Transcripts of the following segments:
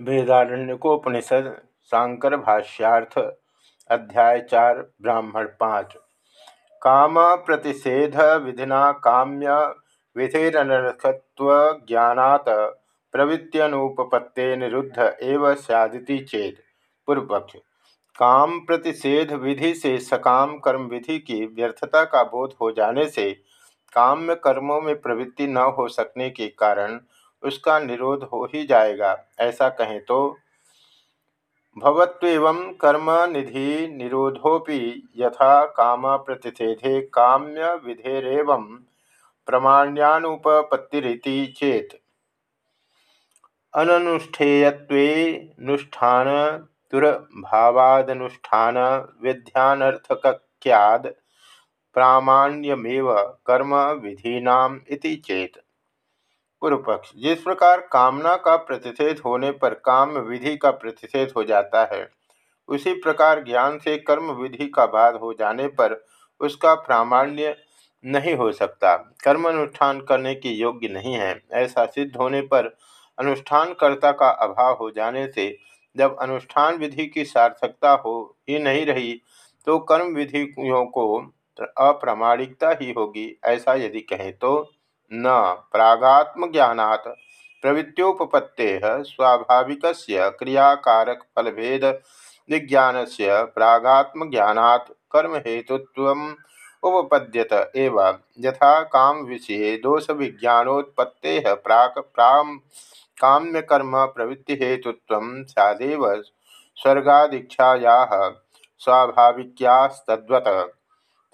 वेदारण्यकोपनिषद शांकर भाष्यार्थ अध्याय चार, ब्राह्मण पाँच। काम प्रतिषेध विधिना काम्य विधिरनर्थत्व ज्ञात प्रवृत्त्यनुपपत्ते निरुद्ध एवं सैदिति चेत पूर्वपक्ष। काम प्रतिषेध विधि से सकाम कर्म विधि की व्यर्थता का बोध हो जाने से काम्य कर्मों में प्रवृत्ति न हो सकने के कारण उसका निरोध हो ही जाएगा। ऐसा कहें तो भवत्व कर्म निधि निरोधोपि यथा काम प्रतिषेधे काम्य विधेरव प्रमाण्यानुपपत्तिरिति चेत। अनुष्ठेयत्वेनुष्ठान दुर्भावादनुष्ठान विध्यानर्थक्याद प्रामाण्यमेव कर्म विधीनाम इति चेत। पूर्व पक्ष जिस प्रकार कामना का प्रतिषेध होने पर काम विधि का प्रतिषेध हो जाता है, उसी प्रकार ज्ञान से कर्म विधि का बाध हो जाने पर उसका प्रामाण्य नहीं हो सकता। कर्म अनुष्ठान करने के योग्य नहीं है। ऐसा सिद्ध होने पर अनुष्ठानकर्ता का अभाव हो जाने से जब अनुष्ठान विधि की सार्थकता हो ही नहीं रही तो कर्म विधियों को अप्रामाणिकता ही होगी, ऐसा यदि कहें तो। न प्रागात्म ज्ञात प्रवृत्तोपत्ते स्वाभाविक क्रियाकारक फलभेद विज्ञान से प्रागात्म ज्ञात कर्म हेतुत्व उपपद्यत एव। यथा काम विषय दोष विज्ञानोत्पत्ते प्राक प्राम काम्य कर्म प्रवृत्ति हेतुत्व सैदेव स्वर्गादीक्षाया स्वाभाविक्यास्तवत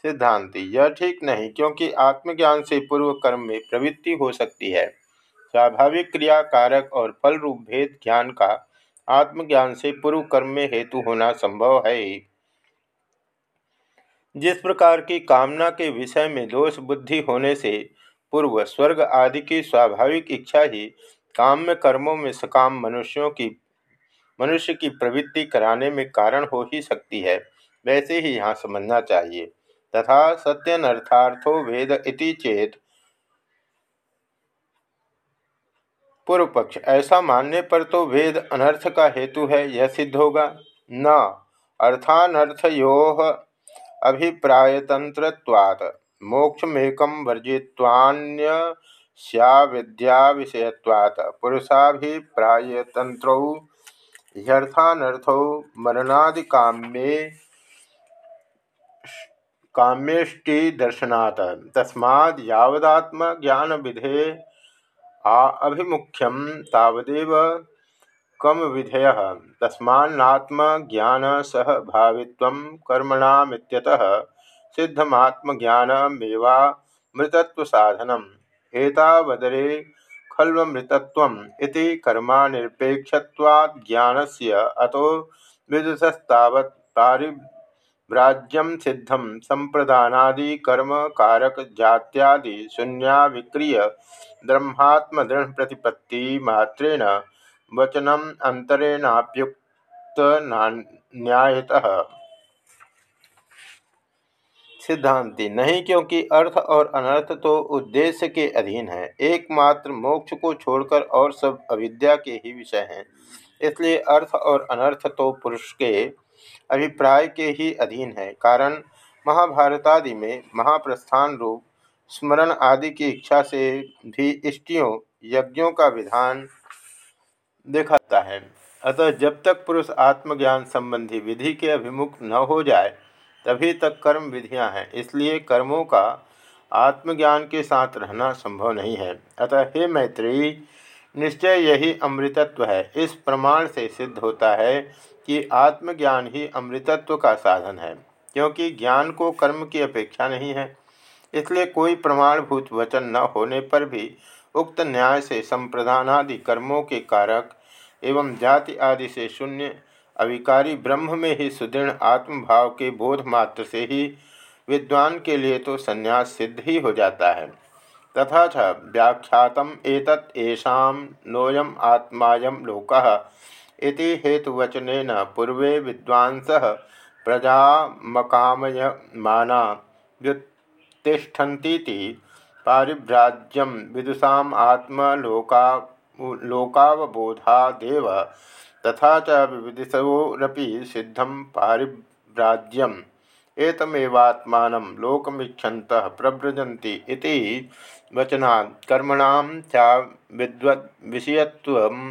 सिद्धांति, यह ठीक नहीं क्योंकि आत्मज्ञान से पूर्व कर्म में प्रवृत्ति हो सकती है। स्वाभाविक क्रिया कारक और फल रूप भेद ज्ञान का आत्मज्ञान से पूर्व कर्म में हेतु होना संभव है। जिस प्रकार की कामना के विषय में दोष बुद्धि होने से पूर्व स्वर्ग आदि की स्वाभाविक इच्छा ही काम्य कर्मों में सकाम मनुष्यों की, मनुष्य की प्रवृत्ति कराने में कारण हो ही सकती है, वैसे ही यहाँ समझना चाहिए। तथा सत्यनर्थार्थो वेद इति चेत पूर्व पक्ष ऐसा मानने पर तो वेद अनर्थ का हेतु है, यह सिद्ध होगा। न, अर्थानर्थयो अभिप्रायतंत्रवाद मोक्षमेक वर्जित्वान्य विद्या विषयत्वात् पुरुषाभिप्रायतंत्रौ ह्यर्थानर्थौ मरणादिकाम्ये काम्येष्टि दर्शनात्। तस्माद् ज्ञान विधे अभिमुख्यम तावदेव कम विधेय तस्मात्म ज्ञान सहभावित्व कर्मणामित्यतः सिद्धमात्मज्ञानमेवा मृतत्व साधनम एतावदरे खल्वमृतत्वम इति कर्मानिरपेक्षत्वात् ज्ञानस्य अतो विदुषस्तावत् पारि व्राज्यम सिद्धम संप्रदानादि कर्म कारक जात्यादि शून्या विक्रिय ब्रह्मात्म दृढ़ प्रतिपत्ति मात्रेण वचनम अंतरेणाप्युक्त न्यायतः सिद्धांति, नहीं क्योंकि अर्थ और अनर्थ तो उद्देश्य के अधीन है, एकमात्र मोक्ष को छोड़कर और सब अविद्या के ही विषय हैं, इसलिए अर्थ और अनर्थ तो पुरुष के अभिप्राय के ही अधीन है। कारण, महाभारतादि में महाप्रस्थान रूप, स्मरण आदि की इच्छा से भी इष्टियों, यज्ञों का विधान दिखाता है। अतः जब तक पुरुष आत्मज्ञान संबंधी विधि के अभिमुख न हो जाए, तभी तक कर्म विधियाँ हैं। इसलिए कर्मों का आत्मज्ञान के साथ रहना संभव नहीं है। अतः हे मैत्री, निश्चय यही अमृतत्व है। इस प्रमाण से सिद्ध होता है कि आत्मज्ञान ही अमृतत्व का साधन है, क्योंकि ज्ञान को कर्म की अपेक्षा नहीं है। इसलिए कोई प्रमाणभूत वचन न होने पर भी उक्त न्याय से संप्रदानादि कर्मों के कारक एवं जाति आदि से शून्य अविकारी ब्रह्म में ही सुदृढ़ आत्मभाव के बोध मात्र से ही विद्वान के लिए तो संन्यास सिद्ध ही हो जाता है। तथा च व्याख्यातम एतत् येषाम नोयम आत्मायम लोकः इति हेतुवचन पूर्वे विद्वांस प्रजा मकामयमाना व्युत्तिष्ठन्तीति पारिभ्राज्यम विदुषा आत्मलोका लोकावबोधादेव तथा च विविधिशोरपि सिद्धं पारिव्राज्यम्। एतमेवात्मान लोकमीक्षन्तः प्रव्रजन्ति इति वचनात् कर्मणां विषयत्वम्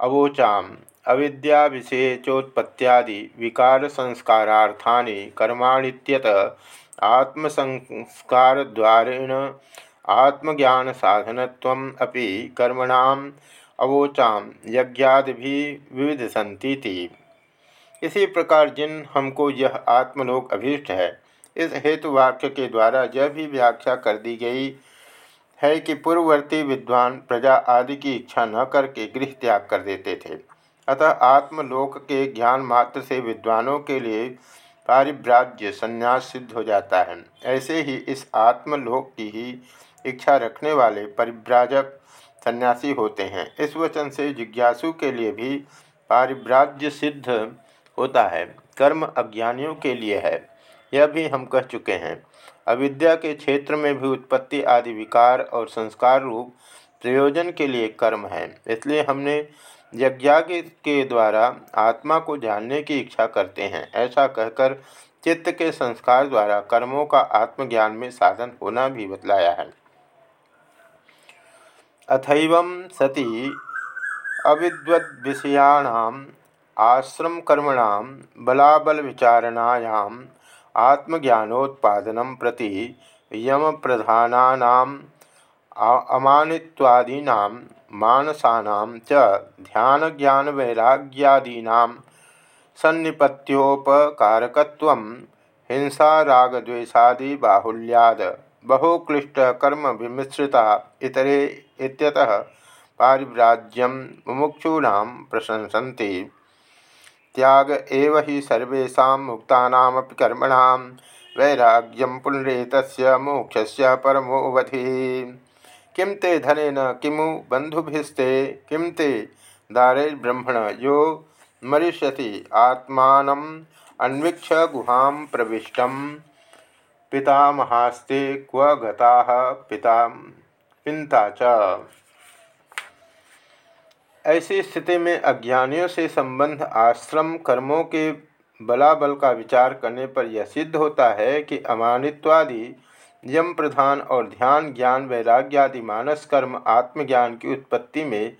अवोचाम्। अविद्या विषय चोत्पत्त्यादि विकार संस्कारार्थानि कर्माणीत्यत आत्मसंस्कारद्वारेण आत्मज्ञान साधनत्वम् अपि कर्मणाम अवोचाम यज्ञादि भी विविध संति थी इसी प्रकार जिन हमको यह आत्मलोक अभीष्ट है, इस हेतु वाक्य के द्वारा यह भी व्याख्या कर दी गई है कि पूर्ववर्ती विद्वान प्रजा आदि की इच्छा न करके गृह त्याग कर देते थे। अतः आत्मलोक के ज्ञान मात्र से विद्वानों के लिए पारिभ्राज्य संन्यास सिद्ध हो जाता है। ऐसे ही इस आत्मलोक की ही इच्छा रखने वाले परिव्राजक सन्यासी होते हैं। इस वचन से जिज्ञासु के लिए भी पारिभ्राज्य सिद्ध होता है। कर्म अज्ञानियों के लिए है। यह भी हम कह चुके हैं। अविद्या के क्षेत्र में भी उत्पत्ति आदि विकार और संस्कार रूप प्रयोजन के लिए कर्म है। इसलिए हमने यज्ञाज्ञ के द्वारा आत्मा को जानने की इच्छा करते हैं। ऐसा कहकर चित्त के संस्कार द्वारा कर्मों का आत्मज्ञान में साधन होना भी बतलाया है। अथव सती अविद्वद्विषयाण आश्रमकर्मण बलाबल विचारणायाम आत्मज्ञानोत्पादन प्रति यम प्रधाना अमानित्वादीना, मानसाना च बाहुल्याद बहुक्लिष्ट कर्म विमिश्रिता इतरे इत्यतः पारिव्राज्यम मुमुक्षूणां त्याग एव हि सर्वेषां मुक्तानामपि कर्मणां, वैराग्यं पुनरेतस्य मोक्षस्य परमोऽवधिः किं ते धनेन किमु बन्धुभिस्ते, किं ते दारैर्ब्रह्मण यो मरिष्यति आत्मानम् अन्वीक्ष गुहां प्रविष्टं। पितामहास्ते क्व गताः पिता। पिता च। ऐसी स्थिति में अज्ञानियों से संबंध आश्रम कर्मों के बलाबल का विचार करने पर यह सिद्ध होता है कि अमानित्वादि, यम प्रधान और ध्यान ज्ञान, वैराग्यादि मानस कर्म, आत्मज्ञान की उत्पत्ति में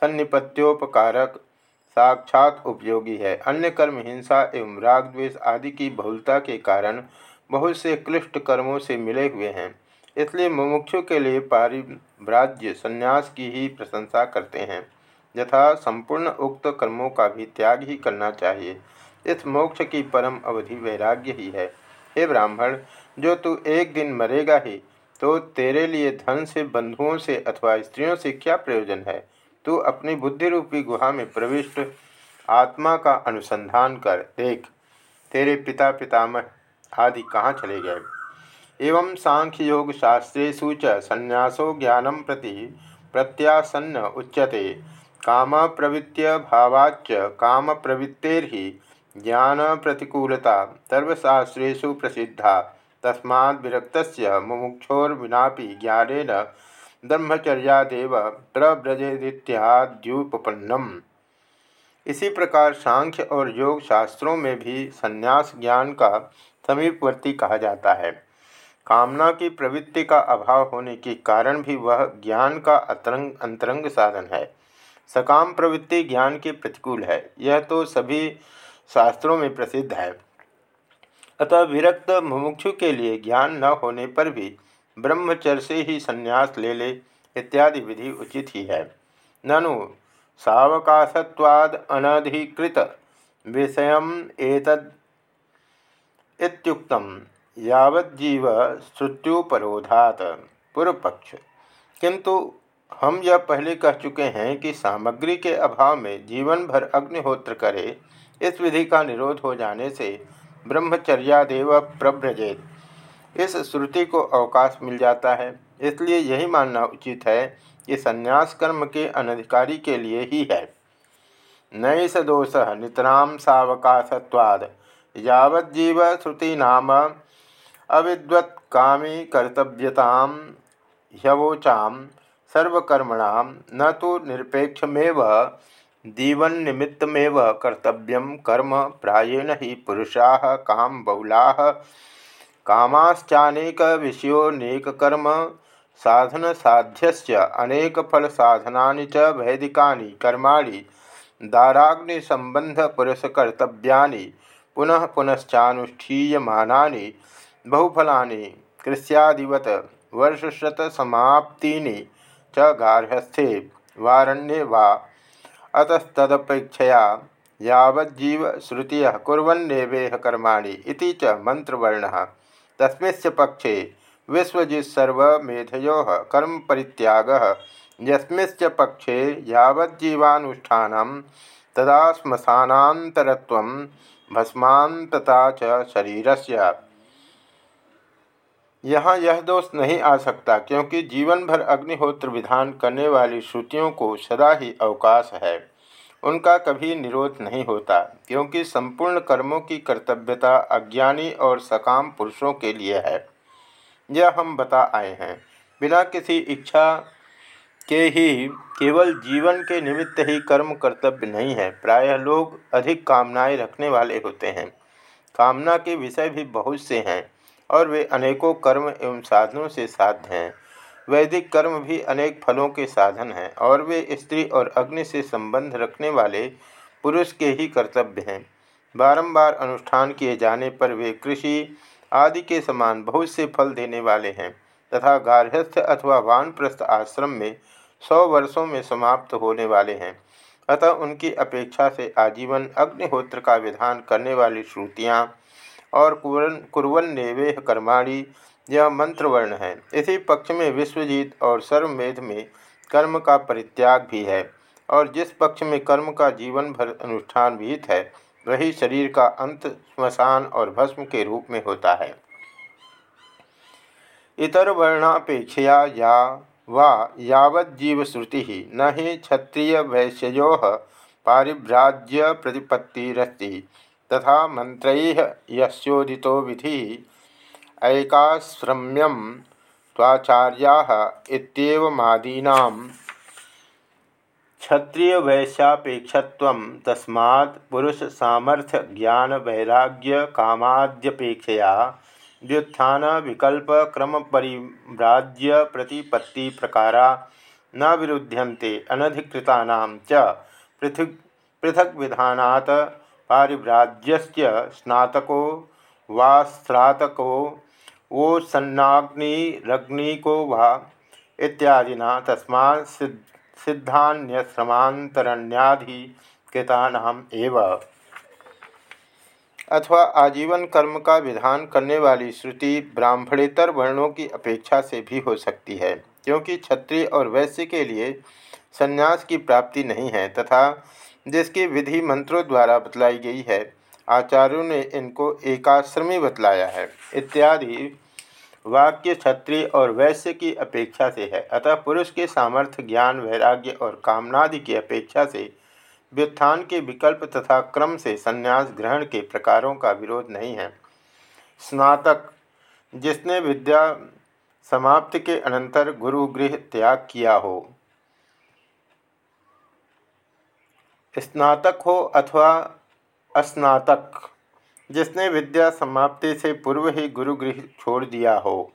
सन्निपत्योपकारक साक्षात उपयोगी है। अन्य कर्म, हिंसा एवं राग द्वेष आदि की बहुलता के कारण बहुत से क्लिष्ट कर्मों से मिले हुए हैं। इसलिए मुमुक्षु के लिए पारिभ्राज्य संन्यास की ही प्रशंसा करते हैं। यथा संपूर्ण उक्त कर्मों का भी त्याग ही करना चाहिए। इस मोक्ष की परम अवधि वैराग्य ही है। हे ब्राह्मण, जो तू एक दिन मरेगा ही तो तेरे लिए धन से, बंधुओं से अथवा स्त्रियों से क्या प्रयोजन है? तू अपनी बुद्धि रूपी गुहा में प्रविष्ट आत्मा का अनुसंधान कर, देख, तेरे पिता पितामह आदि कहाँ चले गए? एवं सांख्य योग शास्त्रेशु च संन्यासो ज्ञानम प्रति प्रत्यासन्न उच्यते। काम प्रवृत्ति भावाच काम प्रवृत्तेर्हि ज्ञान प्रतिकूलता सर्वशास्त्रेषु प्रसिद्धा। तस्मा विरक्त मुमुक्षोर्विनापि ज्ञान ब्रह्मचर्यादेव प्रव्रजेदित्याद्युपन्नम इसी प्रकार सांख्य और योग शास्त्रों में भी संन्यास ज्ञान का समीपवर्ती कहा जाता है। कामना की प्रवृत्ति का अभाव होने के कारण भी वह ज्ञान का अतरंग अंतरंग साधन है। सकाम प्रवृत्ति ज्ञान के प्रतिकूल है। यह तो सभी शास्त्रों में प्रसिद्ध है। अतः विरक्त मुमुक्षु के लिए ज्ञान न होने पर भी ब्रह्मचर्य से ही संन्यास ले ले इत्यादि विधि उचित ही है। ननु सावकाशवाद अनधिकृत विषय एतद इत्युक्तम यावज्जीव श्रुत्युपरोधात। पूर्व पक्ष किंतु हम यह पहले कह चुके हैं कि सामग्री के अभाव में जीवन भर अग्निहोत्र करे, इस विधि का निरोध हो जाने से ब्रह्मचर्यादेव प्रभ्रजेत इस श्रुति को अवकाश मिल जाता है, इसलिए यही मानना उचित है कि संन्यास कर्म के अनधिकारी के लिए ही है। नई सदोष नितराम सावकाशवाद यावज्जीव श्रुति नाम अविद्वत्कामी कर्तव्यता ह्यवोचा सर्वकर्मण न तो निरपेक्षमेव दीवन्निमित्तमेव कर्तव्य कर्म प्राएण ही पुरुषा, काम बहुला। कामाश्चानेक विषयोनेक कर्म साधन साध्य अनेक फल साधना च वैदिका कर्माणि दाराग्नि पुनः पुनश्चानुष्ठीयमानानि, बहुफलानि, कृष्यादिवत वर्षशतसमाप्तीनि च गार्हस्थ्ये वारण्ये वा। अतस्तदपेक्षया यावज्जीव श्रुतिय कुरेह कर्माणि इति च मंत्रवर्ण तस्मिश्च पक्षे विश्वजित्सर्वमेधयो कर्म परित्याग। यस्मिश्च पक्षे यावज्जीवानुष्ठानं तदा श्मशानान्तरत्वं भस्मान्तता च शरीरस्य। यहाँ यह दोष नहीं आ सकता क्योंकि जीवन भर अग्निहोत्र विधान करने वाली श्रुतियों को सदा ही अवकाश है। उनका कभी निरोध नहीं होता, क्योंकि संपूर्ण कर्मों की कर्तव्यता अज्ञानी और सकाम पुरुषों के लिए है। यह हम बता आए हैं। बिना किसी इच्छा के ही केवल जीवन के निमित्त ही कर्म कर्तव्य नहीं है, प्रायः लोग अधिक कामनाएँ रखने वाले होते हैं। कामना के विषय भी बहुत से हैं। और वे अनेकों कर्म एवं साधनों से साध्य हैं। वैदिक कर्म भी अनेक फलों के साधन हैं और वे स्त्री और अग्नि से संबंध रखने वाले पुरुष के ही कर्तव्य हैं। बारंबार अनुष्ठान किए जाने पर वे कृषि आदि के समान बहुत से फल देने वाले हैं तथा गार्हस्थ अथवा वानप्रस्थ आश्रम में सौ वर्षों में समाप्त होने वाले हैं। अतः उनकी अपेक्षा से आजीवन अग्निहोत्र का विधान करने वाली श्रुतियाँ और कुरन, कुरवन नेवेह कर्माणी, यह मंत्रवर्ण है। इसी पक्ष में विश्वजीत और सर्वमेध में कर्म का परित्याग भी है और जिस पक्ष में कर्म का जीवन भर अनुष्ठान विहित है, वही शरीर का अंत स्मशान और भस्म के रूप में होता है। इतर वर्णापेक्षया या, वा यावज्जीवश्रुति न ही क्षत्रिय वैश्यो पारिभ्राज्य प्रतिपत्तिरस्ति तथा मंत्र योदितो विधि। ऐकाश्रम्यम त्वाचार्या क्षत्रिय वैश्यापेक्षत्व तस्मा पुरुष सामर्थ्य ज्ञान वैराग्य कामाद्यपेक्षया व्युत्थान विकल्प क्रम परिव्राज्य प्रतिपत्ति प्रकारा न विरुध्यन्ते अनधिकृता च पृथक पृथक विधानात् पारिव्राज्यस्य स्नातको वा स्नातको वो सन्नाग्निरग्निको वा इत्यादिना तस्मा सिद्धान्यश्रमांतरण्याधिकृतानाम एव। अथवा आजीवन कर्म का विधान करने वाली श्रुति ब्राह्मणेतर वर्णों की अपेक्षा से भी हो सकती है, क्योंकि क्षत्रिय और वैश्य के लिए संन्यास की प्राप्ति नहीं है, तथा जिसकी विधि मंत्रों द्वारा बतलाई गई है। आचार्यों ने इनको एकाश्रमी बतलाया है। इत्यादि वाक्य क्षत्रिय और वैश्य की अपेक्षा से है। अतः पुरुष के सामर्थ्य, ज्ञान, वैराग्य और कामनादि की अपेक्षा से व्युत्थान के विकल्प तथा क्रम से संन्यास ग्रहण के प्रकारों का विरोध नहीं है। स्नातक जिसने विद्या समाप्ति के अनंतर गुरुगृह त्याग किया हो स्नातक हो अथवा अस्नातक, जिसने विद्या समाप्ति से पूर्व ही गुरुगृह छोड़ दिया हो।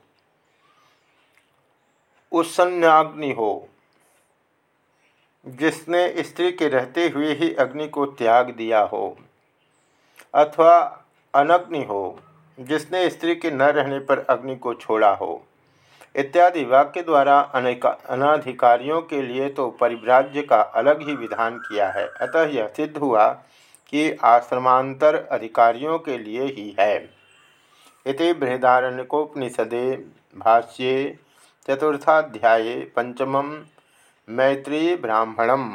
उसन्याग्नि हो, जिसने स्त्री के रहते हुए ही अग्नि को त्याग दिया हो। अथवा अनग्नि हो, जिसने स्त्री के न रहने पर अग्नि को छोड़ा हो। इत्यादि वाक्य द्वारा अनाधिकारियों के लिए तो परिव्राज्य का अलग ही विधान किया है। अतः यह सिद्ध हुआ कि आश्रमांतर अधिकारियों के लिए ही है। इति बृहदारण्यकोपनिषदे भाष्ये चतुर्थाध्याये पंचम मैत्री ब्राह्मणम।